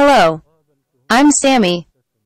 Hello. I'm Sammy,